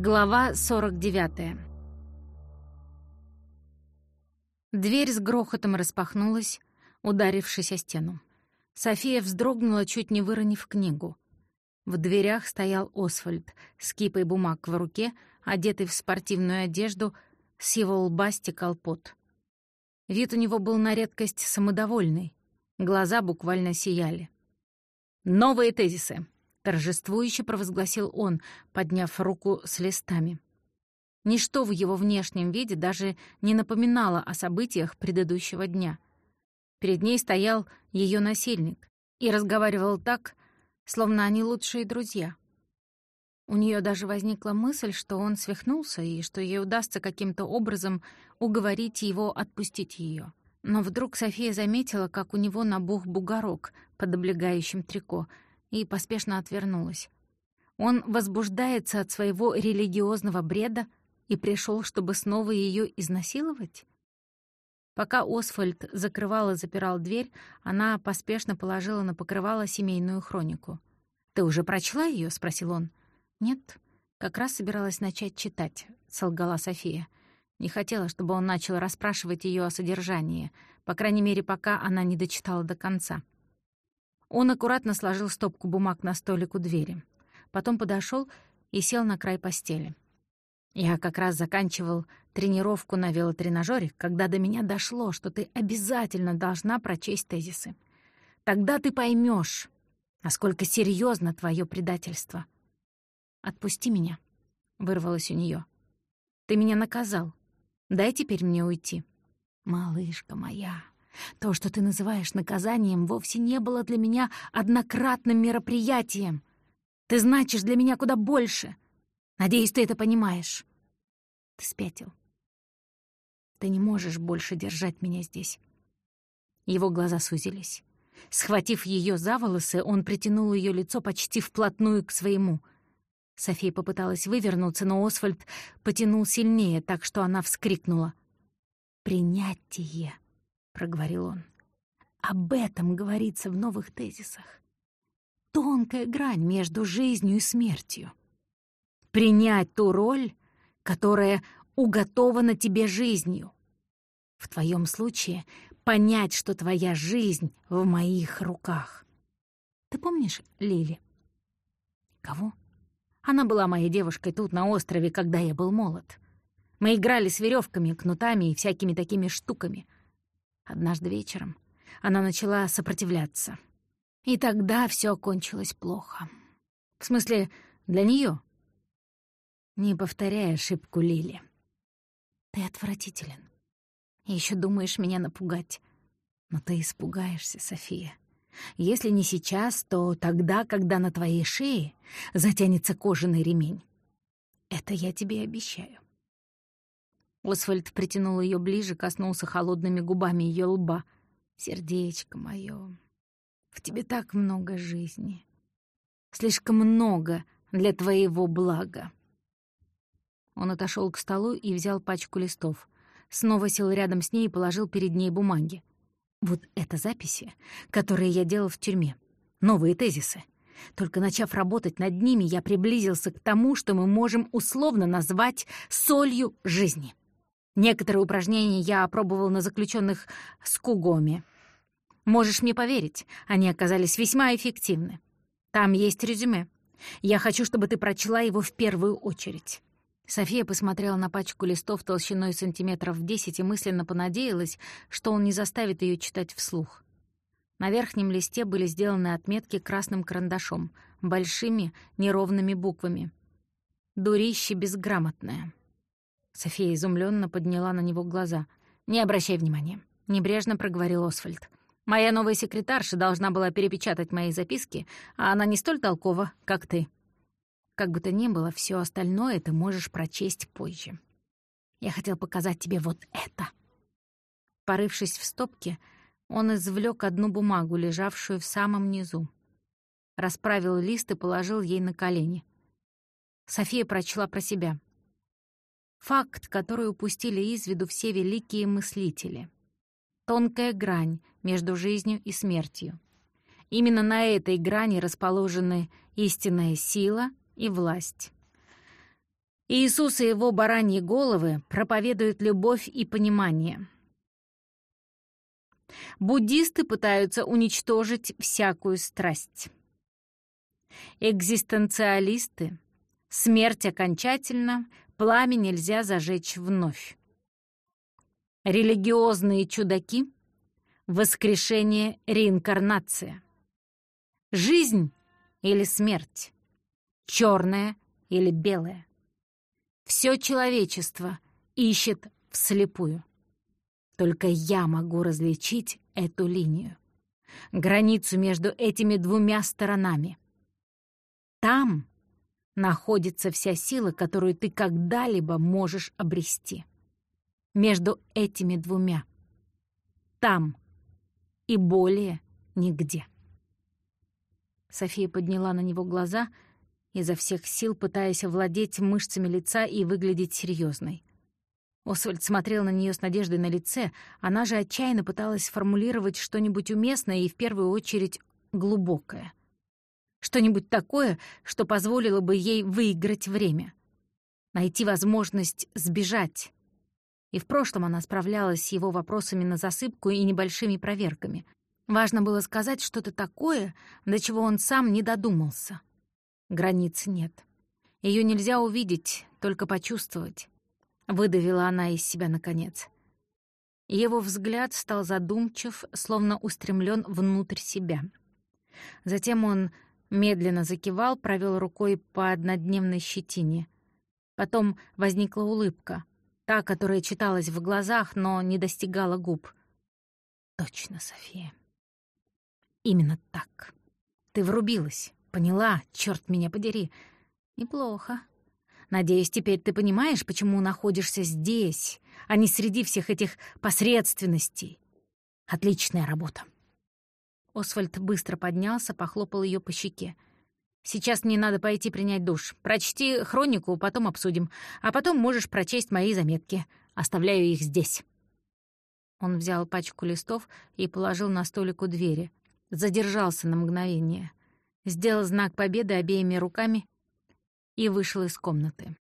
Глава 49 Дверь с грохотом распахнулась, ударившись о стену. София вздрогнула, чуть не выронив книгу. В дверях стоял Освальд с кипой бумаг в руке, одетый в спортивную одежду, с его лба стекал пот. Вид у него был на редкость самодовольный, глаза буквально сияли. «Новые тезисы», торжествующе провозгласил он, подняв руку с листами. Ничто в его внешнем виде даже не напоминало о событиях предыдущего дня. Перед ней стоял ее насильник и разговаривал так, словно они лучшие друзья. У нее даже возникла мысль, что он свихнулся и что ей удастся каким-то образом уговорить его отпустить ее. Но вдруг София заметила, как у него набух бугорок под облегающим трико — и поспешно отвернулась. Он возбуждается от своего религиозного бреда и пришел, чтобы снова ее изнасиловать? Пока Освальд закрывал и запирал дверь, она поспешно положила на покрывало семейную хронику. «Ты уже прочла ее? спросил он. «Нет, как раз собиралась начать читать», — солгала София. Не хотела, чтобы он начал расспрашивать ее о содержании, по крайней мере, пока она не дочитала до конца. Он аккуратно сложил стопку бумаг на столик у двери. Потом подошел и сел на край постели. Я как раз заканчивал тренировку на велотренажере, когда до меня дошло, что ты обязательно должна прочесть тезисы. Тогда ты поймешь, насколько серьезно твое предательство. «Отпусти меня», — вырвалось у нее. «Ты меня наказал. Дай теперь мне уйти». «Малышка моя», то, что ты называешь наказанием, вовсе не было для меня однократным мероприятием. Ты значишь для меня куда больше. Надеюсь, ты это понимаешь. Ты спятил. Ты не можешь больше держать меня здесь. Его глаза сузились. Схватив ее за волосы, он притянул ее лицо почти вплотную к своему. София попыталась вывернуться, но Освальд потянул сильнее, так что она вскрикнула. «Принятие!» Проговорил он. Об этом говорится в новых тезисах. Тонкая грань между жизнью и смертью. Принять ту роль, которая уготована тебе жизнью. В твоем случае понять, что твоя жизнь в моих руках. Ты помнишь Лили? Кого? Она была моей девушкой тут, на острове, когда я был молод. Мы играли с веревками, кнутами и всякими такими штуками — Однажды вечером она начала сопротивляться. И тогда все кончилось плохо. В смысле, для нее. Не повторяй ошибку Лили. Ты отвратителен. И еще думаешь меня напугать. Но ты испугаешься, София. Если не сейчас, то тогда, когда на твоей шее затянется кожаный ремень. Это я тебе обещаю. Освальд притянул ее ближе, коснулся холодными губами ее лба. «Сердечко мое, в тебе так много жизни. Слишком много для твоего блага». Он отошел к столу и взял пачку листов. Снова сел рядом с ней и положил перед ней бумаги. «Вот это записи, которые я делал в тюрьме. Новые тезисы. Только начав работать над ними, я приблизился к тому, что мы можем условно назвать солью жизни. Некоторые упражнения я опробовал на заключенных с Кугоми. Можешь мне поверить, они оказались весьма эффективны. Там есть резюме. Я хочу, чтобы ты прочла его в первую очередь». София посмотрела на пачку листов толщиной сантиметров десять и мысленно понадеялась, что он не заставит ее читать вслух. На верхнем листе были сделаны отметки красным карандашом, большими неровными буквами. «Дурище безграмотное». София изумленно подняла на него глаза. «Не обращай внимания», — небрежно проговорил Освальд. «Моя новая секретарша должна была перепечатать мои записки, а она не столь толкова, как ты. Как бы то ни было, все остальное ты можешь прочесть позже. Я хотел показать тебе вот это». Порывшись в стопке, он извлек одну бумагу, лежавшую в самом низу. Расправил лист и положил ей на колени. София прочла про себя. Факт, который упустили из виду все великие мыслители. Тонкая грань между жизнью и смертью. Именно на этой грани расположены истинная сила и власть. Иисус и его бараньи головы проповедуют любовь и понимание. Буддисты пытаются уничтожить всякую страсть. Экзистенциалисты — смерть окончательно, пламя нельзя зажечь вновь. Религиозные чудаки — воскрешение, реинкарнация. Жизнь или смерть, черное или белое. Все человечество ищет вслепую. Только я могу различить эту линию. Границу между этими двумя сторонами. Там находится вся сила, которую ты когда-либо можешь обрести. Между этими двумя. Там и более нигде. София подняла на него глаза, изо всех сил пытаясь овладеть мышцами лица и выглядеть серьезной. Освальд смотрел на нее с надеждой на лице, она же отчаянно пыталась сформулировать что-нибудь уместное и в первую очередь глубокое. Что-нибудь такое, что позволило бы ей выиграть время. Найти возможность сбежать. И в прошлом она справлялась с его вопросами на засыпку и небольшими проверками. Важно было сказать что-то такое, до чего он сам не додумался. Границ нет. Ее нельзя увидеть, только почувствовать. Выдавила она из себя наконец. Его взгляд стал задумчив, словно устремлен внутрь себя. Затем он медленно закивал, провел рукой по однодневной щетине. Потом возникла улыбка, та, которая читалась в глазах, но не достигала губ. «Точно, София. Именно так. Ты врубилась, поняла, черт меня подери. Неплохо. Надеюсь, теперь ты понимаешь, почему находишься здесь, а не среди всех этих посредственностей. Отличная работа. Освальд быстро поднялся, похлопал ее по щеке. «Сейчас мне надо пойти принять душ. Прочти хронику, потом обсудим. А потом можешь прочесть мои заметки. Оставляю их здесь». Он взял пачку листов и положил на столик у двери. Задержался на мгновение. Сделал знак победы обеими руками и вышел из комнаты.